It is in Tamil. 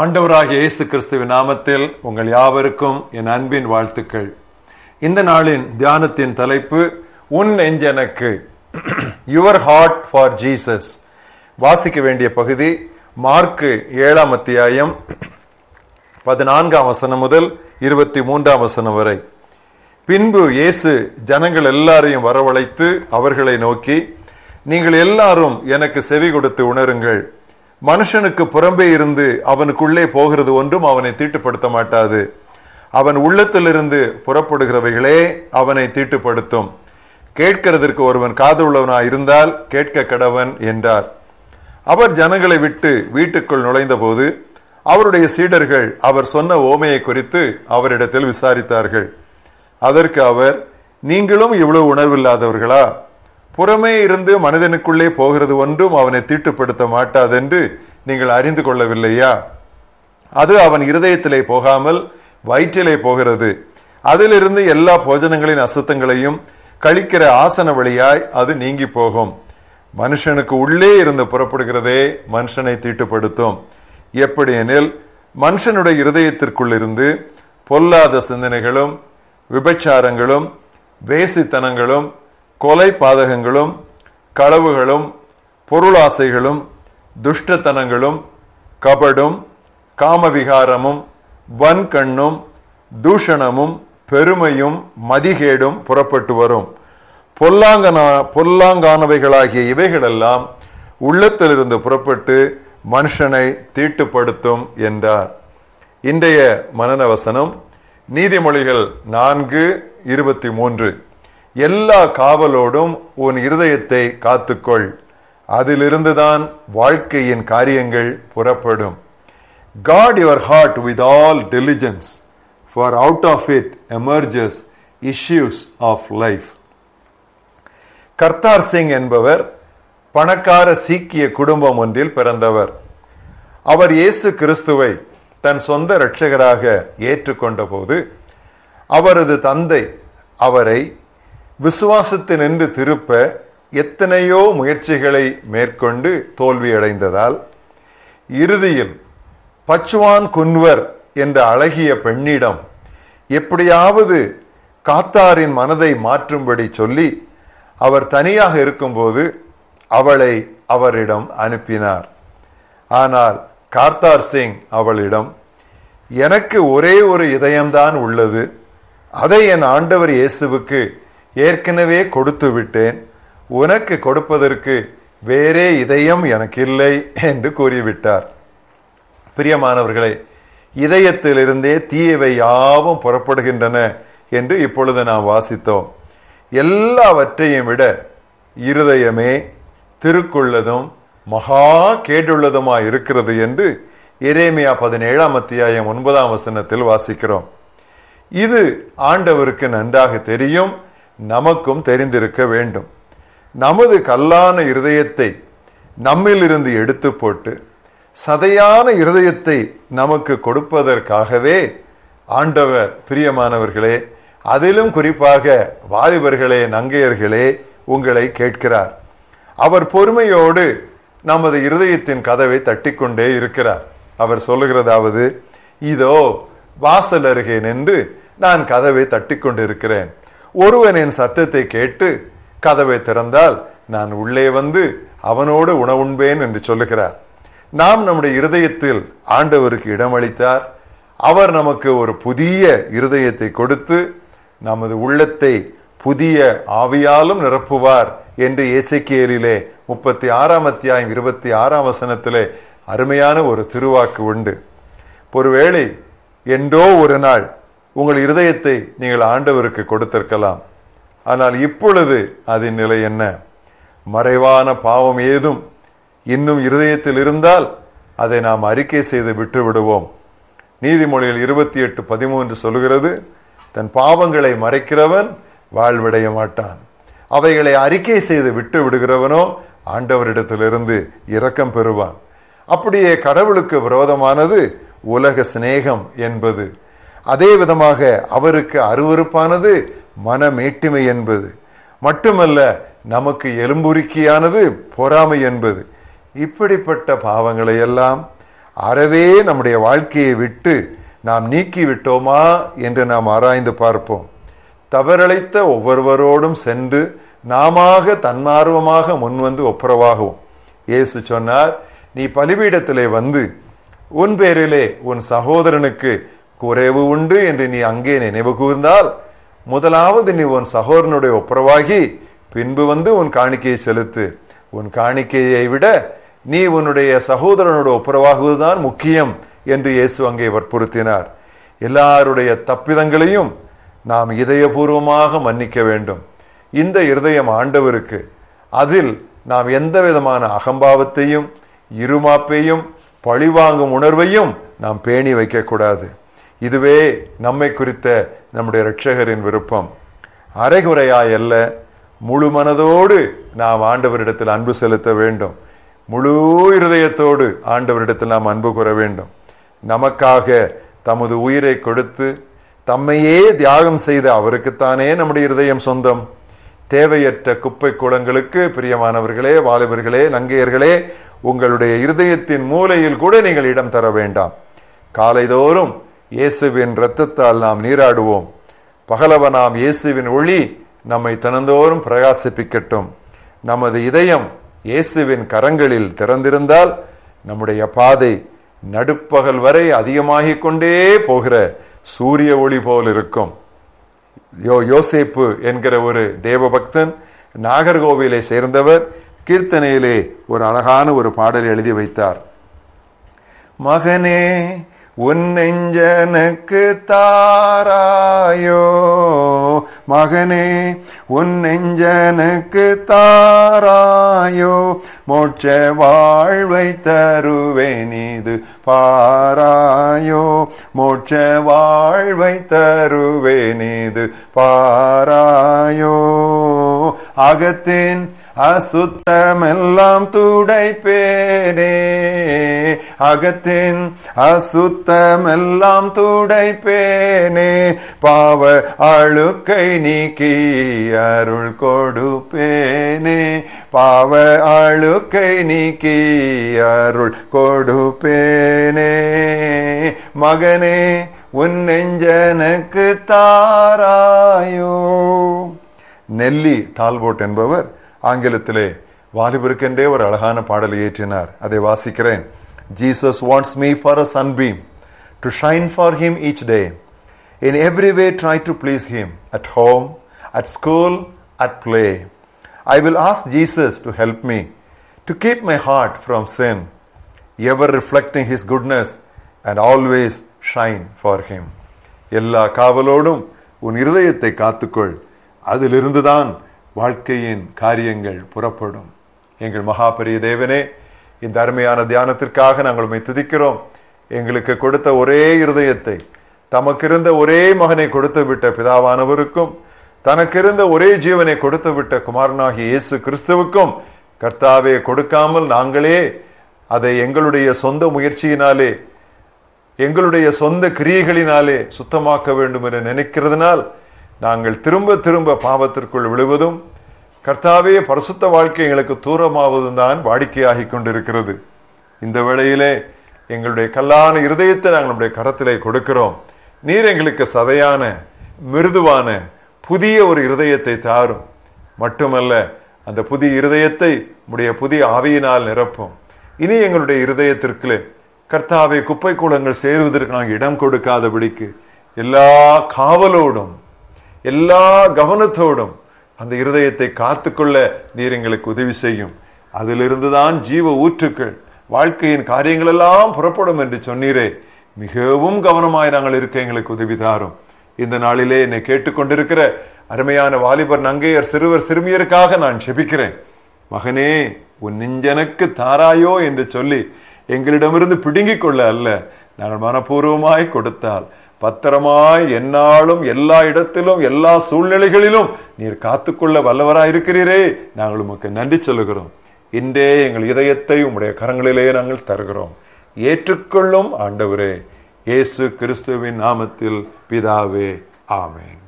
ஆண்டவராகிய இயேசு கிறிஸ்துவின் நாமத்தில் உங்கள் யாவருக்கும் என் அன்பின் வாழ்த்துக்கள். இந்த நாளின் தியானத்தின் தலைப்பு உன் நெஞ்சனக்கு யுவர் ஹார்ட் ஃபார் ஜீசஸ் வாசிக்க வேண்டிய பகுதி மார்க்கு ஏழாம் அத்தியாயம் பதினான்காம் வசனம் முதல் இருபத்தி மூன்றாம் வசனம் வரை. பின்பு இயேசு ஜனங்கள் எல்லாரையும் வரவழைத்து அவர்களை நோக்கி நீங்கள் எல்லாரும் எனக்கு செவி கொடுத்து உணருங்கள். மனுஷனுக்கு புறம்பே இருந்து அவனுக்குள்ளே போகிறது ஒன்றும் அவனை தீட்டுப்படுத்த மாட்டாது அவன் உள்ளத்திலிருந்து புறப்படுகிறவைகளே அவனை தீட்டுப்படுத்தும். கேட்கிறதற்கு ஒருவன் காது உள்ளவனா இருந்தால் கேட்க கடவன் என்றார். அவர் ஜனங்களை விட்டு வீட்டுக்குள் நுழைந்த போது அவருடைய சீடர்கள் அவர் சொன்ன ஓமையை குறித்து அவரிடத்தில் விசாரித்தார்கள். அதற்கு அவர் நீங்களும் இவ்வளவு உணர்வில்லாதவர்களா? புறமே இருந்து மனிதனுக்குள்ளே போகிறது ஒன்றும் அவனை தீட்டுப்படுத்த மாட்டாதென்று நீங்கள் அறிந்து கொள்ளவில்லையா? அது அவன் இருதயத்திலே போகாமல் வயிற்றிலே போகிறது. அதிலிருந்து எல்லா போஜனங்களின் அசுத்தங்களையும் கழிக்கிற ஆசன வழியாய் அது நீங்கி போகும். மனுஷனுக்கு உள்ளே இருந்து புறப்படுகிறதே மனுஷனை தீட்டுப்படுத்தும். எப்படி எனில் மனுஷனுடைய இருதயத்திற்குள் இருந்து பொல்லாத சிந்தனைகளும் விபச்சாரங்களும் வேசித்தனங்களும் கொலை பாதகங்களும் களவுகளும் பொருளாசைகளும் துஷ்டத்தனங்களும் கபடும் காமவிகாரமும் வன்கண்ணும் தூஷணமும் பெருமையும் மதிகேடும் புறப்பட்டு வரும். பொல்லாங்கனா பொல்லாங்கானவைகளாகிய இவைகளெல்லாம் உள்ளத்திலிருந்து புறப்பட்டு மனுஷனை தீட்டுப்படுத்தும் என்றார். இன்றைய மனநவசனம் நீதிமொழிகள் நான்கு இருபத்தி மூன்று. எல்லா காவலோடும் உன் இருதயத்தை காத்துக்கொள். அதிலிருந்துதான் வாழ்க்கையின் காரியங்கள் புறப்படும். Guard your heart with all diligence for out of it emerges issues of life Kartar Singh என்பவர் பணக்கார சீக்கிய குடும்பம் ஒன்றில் பிறந்தவர். அவர் இயேசு கிறிஸ்துவை தன் சொந்த இரட்சகராக ஏற்றுக்கொண்ட போது அவரது தந்தை அவரை விசுவாசத்தினின்று திருப்ப எத்தனையோ முயற்சிகளை மேற்கொண்டு தோல்வியடைந்ததால் இறுதியில் பச்சுவான் குன்வர் என்ற அழகிய பெண்ணிடம் எப்படியாவது காத்தாரின் மனதை மாற்றும்படி சொல்லி அவர் தனியாக இருக்கும்போது அவளை அவரிடம் அனுப்பினார். ஆனால் கார்த்தார் சிங் அவளிடம் எனக்கு ஒரே ஒரு இதயம்தான் உள்ளது. அதை என் ஆண்டவர் இயேசுவுக்கு ஏற்கனவே கொடுத்து விட்டேன். உனக்கு கொடுப்பதற்கு வேறே இதயம் எனக்கு இல்லை என்று கூறிவிட்டார். பிரியமானவர்களே இதயத்திலிருந்தே தீயவை யாவும் புறப்படுகின்றன என்று இப்பொழுது நாம் வாசித்தோம். எல்லாவற்றையும் விட இருதயமே திருக்குள்ளதும் மகா கேடுள்ளதுமா இருக்கிறது என்று எரேமியா பதினேழாம் அத்தியாயம் ஒன்பதாம் வசனத்தில் வாசிக்கிறோம். இது ஆண்டவருக்கு நன்றாக தெரியும். நமக்கும் தெரிந்திருக்க வேண்டும். நமது கல்லான இருதயத்தை நம்மிலிருந்து எடுத்து போட்டு சதையான இருதயத்தை நமக்கு கொடுப்பதற்காகவே ஆண்டவர் பிரியமானவர்களே அதிலும் குறிப்பாக வாலிபர்களே நங்கையர்களே உங்களை கேட்கிறார். அவர் பொறுமையோடு நமது இருதயத்தின் கதவை தட்டிக்கொண்டே இருக்கிறார். அவர் சொல்லுகிறதாவது இதோ வாசல் அருகே நின்று நான் கதவை தட்டிக்கொண்டிருக்கிறேன். ஒருவன் என் சத்தத்தை கேட்டு கதவை திறந்தால் நான் உள்ளே வந்து அவனோடு உணவுண்பேன் என்று சொல்லுகிறார். நாம் நம்முடைய இருதயத்தில் ஆண்டவருக்கு இடமளித்தார். அவர் நமக்கு ஒரு புதிய இருதயத்தை கொடுத்து நமது உள்ளத்தை புதிய ஆவியாலும் நிரப்புவார் என்று இசைக்கியலிலே முப்பத்தி ஆறாம் அத்தியாயம் இருபத்தி ஆறாம் வசனத்திலே அருமையான ஒரு திருவாக்கு உண்டு. ஒருவேளை என்றோ ஒரு நாள் உங்கள் இருதயத்தை நீங்கள் ஆண்டவருக்கு கொடுத்திருக்கலாம். ஆனால் இப்பொழுது அதன் நிலை என்ன? மறைவான பாவம் ஏதும் இன்னும் இருதயத்தில் இருந்தால் அதை நாம் அறிக்கை செய்து விட்டு விடுவோம் நீதிமொழியில் இருபத்தி எட்டு பதிமூன்று சொல்கிறது தன் பாவங்களை மறைக்கிறவன் வாழ்விடைய மாட்டான். அவைகளை அறிக்கை செய்து விட்டு விடுகிறவனோ ஆண்டவரிடத்திலிருந்து இரக்கம் பெறுவான். அப்படியே கடவுளுக்கு விரோதமானது உலக சிநேகம் என்பது. அதே விதமாக அவருக்கு அருவறுப்பானது மனமேட்டிமை என்பது. மட்டுமல்ல நமக்கு எலும்புருக்கியானது பொறாமை என்பது. இப்படிப்பட்ட பாவங்களை எல்லாம் அறவே நம்முடைய வாழ்க்கையை விட்டு நாம் நீக்கி விட்டோமா என்று நாம் ஆராய்ந்து பார்ப்போம். தவறழைத்த ஒவ்வொருவரோடும் சென்று நாமாக தன்னார்வமாக முன்வந்து ஒப்புரவாகவும். இயேசு சொன்னார் நீ பலிபீடத்திலே வந்து உன் பேரிலே உன் சகோதரனுக்கு குறைவு உண்டு என்று நீ அங்கே நினைவு கூர்ந்தால் முதலாவது நீ உன் சகோதரனுடைய ஒப்புரவாகி பின்பு வந்து உன் காணிக்கையை செலுத்து. உன் காணிக்கையை விட நீ உன்னுடைய சகோதரனோட ஒப்புரவாகுவதுதான் முக்கியம் என்று இயேசு அங்கே வற்புறுத்தினார். எல்லாருடைய தப்பிதங்களையும் நாம் இதயபூர்வமாக மன்னிக்க வேண்டும். இந்த இருதயம் ஆண்டவருக்கு அதில் நாம் எந்த விதமான அகம்பாவத்தையும் இருமாப்பையும் பழிவாங்கும் உணர்வையும் நாம் பேணி வைக்கக்கூடாது. இதுவே நம்மை குறித்த நம்முடைய இரட்சகரின் விருப்பம். அரைகுறையாய் அல்ல முழு மனதோடு நாம் ஆண்டவரிடத்தில் அன்பு செலுத்த வேண்டும். முழு இருதயத்தோடு ஆண்டவரிடத்தில் நாம் அன்பு கூற வேண்டும். நமக்காக தமது உயிரை கொடுத்து தம்மையே தியாகம் செய்த அவருக்குத்தானே நம்முடைய இருதயம் சொந்தம். தேவையற்ற குப்பை குளங்களுக்கு பிரியமானவர்களே வாலிபர்களே நங்கையர்களே உங்களுடைய இருதயத்தின் மூலையில் கூட நீங்கள் இடம் தர வேண்டாம். காலைதோறும் இயேசுவின் இரத்தத்தால் நாம் நீராடுவோம். பகலவனாம் இயேசுவின் ஒளி நம்மை தினந்தோறும் பிரகாசிப்பிக்கட்டும். நமது இதயம் இயேசுவின் கரங்களில் திறந்திருந்தால் நம்முடைய பாதை நடுப்பகல் வரை அதிகமாகிக் கொண்டே போகிற சூரிய ஒளி போல் இருக்கும். யோ யோசேப்பு என்கிற ஒரு தேவபக்தன் நாகர்கோவிலை சேர்ந்தவர் கீர்த்தனையிலே ஒரு அழகான ஒரு பாடல் எழுதி வைத்தார். மகனே உன் நெஞ்சனுக்கு தாராயோ. மகனே உன் நெஞ்சனுக்கு தாராயோ. மோட்ச வாழ்வை தருவேன் இது பாராயோ. மோட்ச வாழ்வை தருவேன் இது பாராயோ. அகத்தின் அசுத்தமெல்லாம் துடைப்பேனே. அகத்தின் அசுத்தமெல்லாம் துடைப்பேனே. பாவ அழுக்கை நீக்கி அருள் கொடுப்பேனே. பாவ அழுக்கை நீக்கி அருள் கொடுப்பேனே. மகனே உன் நெஞ்சனுக்கு தாராயோ. நெல்லி டால்போட் என்பவர் ஆங்கிலத்திலே வாலிபருக்கென்றே ஒரு அழகான பாடலை ஏற்றினார். அதை வாசிக்கிறேன். Jesus wants me for a sunbeam to shine for him each day in every way try to please him at home at school at play I will ask Jesus to help me to keep my heart from sin ever reflecting his goodness and always shine for him எல்லா காவலோடும் உன் இருதயத்தை காத்துக்கொள். அதிலிருந்துதான் வாழ்க்கையின் காரியங்கள் புறப்படும். எங்கள் மகாபெரிய தேவனே இந்த அருமையான தியானத்திற்காக நாங்கள் உண்மை துதிக்கிறோம். எங்களுக்கு கொடுத்த ஒரே இருதயத்தை தமக்கிருந்த ஒரே மகனை கொடுத்து விட்ட பிதாவானவருக்கும் தனக்கிருந்த ஒரே ஜீவனை கொடுத்து விட்ட குமாரனாகிய இயேசு கிறிஸ்துவுக்கும் கர்த்தாவே கொடுக்காமல் நாங்களே அதை எங்களுடைய சொந்த முயற்சியினாலே எங்களுடைய சொந்த கிரியைகளினாலே சுத்தமாக்க வேண்டும் என்று நினைக்கிறதுனால் நாங்கள் திரும்ப திரும்ப பாவத்திற்குள் விழுவதும் கர்த்தாவே பரிசுத்த வாழ்க்கை எங்களுக்கு தூரமாவதும் தான் வாடிக்கையாகி கொண்டிருக்கிறது. இந்த வேளையிலே எங்களுடைய கல்லான இருதயத்தை நாங்கள் நம்முடைய கரத்திலே கொடுக்கிறோம். நீர் எங்களுக்கு சதையான மிருதுவான புதிய ஒரு இருதயத்தை தாரும். மட்டுமல்ல அந்த புதிய இருதயத்தை உடைய புதிய ஆவியினால் நிரப்பும். இனி எங்களுடைய இருதயத்திற்கு கர்த்தாவை குப்பை கூலங்கள் சேருவதற்கு நாங்கள் இடம் கொடுக்காதபடிக்கு எல்லா காவலோடும் எல்லா கவனத்தோடும் அந்த இருதயத்தை காத்துக்கொள்ள நீர் எங்களுக்கு உதவி செய்யும். அதிலிருந்துதான் ஜீவ ஊற்றுக்கள் வாழ்க்கையின் காரியங்கள் எல்லாம் புறப்படும் என்று சொன்னீரே. மிகவும் கவனமாய் நாங்கள் இருக்க எங்களுக்கு உதவி தாரும். இந்த நாளிலே என்னை கேட்டுக்கொண்டிருக்கிற அருமையான வாலிபர் நங்கையர் சிறுவர் சிறுமியருக்காக நான் செபிக்கிறேன். மகனே உன் நெஞ்சனுக்கு தாராயோ என்று சொல்லி எங்களிடமிருந்து பிடுங்கிக் கொள்ள அல்ல. நாங்கள் மனப்பூர்வமாய் கொடுத்தால் பத்திரமாய் என்னாலும் எல்லா இடத்திலும் எல்லா சூழ்நிலைகளிலும் நீர் காத்துக்கொள்ள வல்லவராய் இருக்கிறீரே நாங்கள் உமக்கு நன்றி சொல்லுகிறோம். இன்றே எங்கள் இதயத்தை உம்முடைய கரங்களிலே நாங்கள் தருகிறோம். ஏற்றுக்கொள்ளும் ஆண்டவரே இயேசு கிறிஸ்துவின் நாமத்தில் பிதாவே ஆமேன்.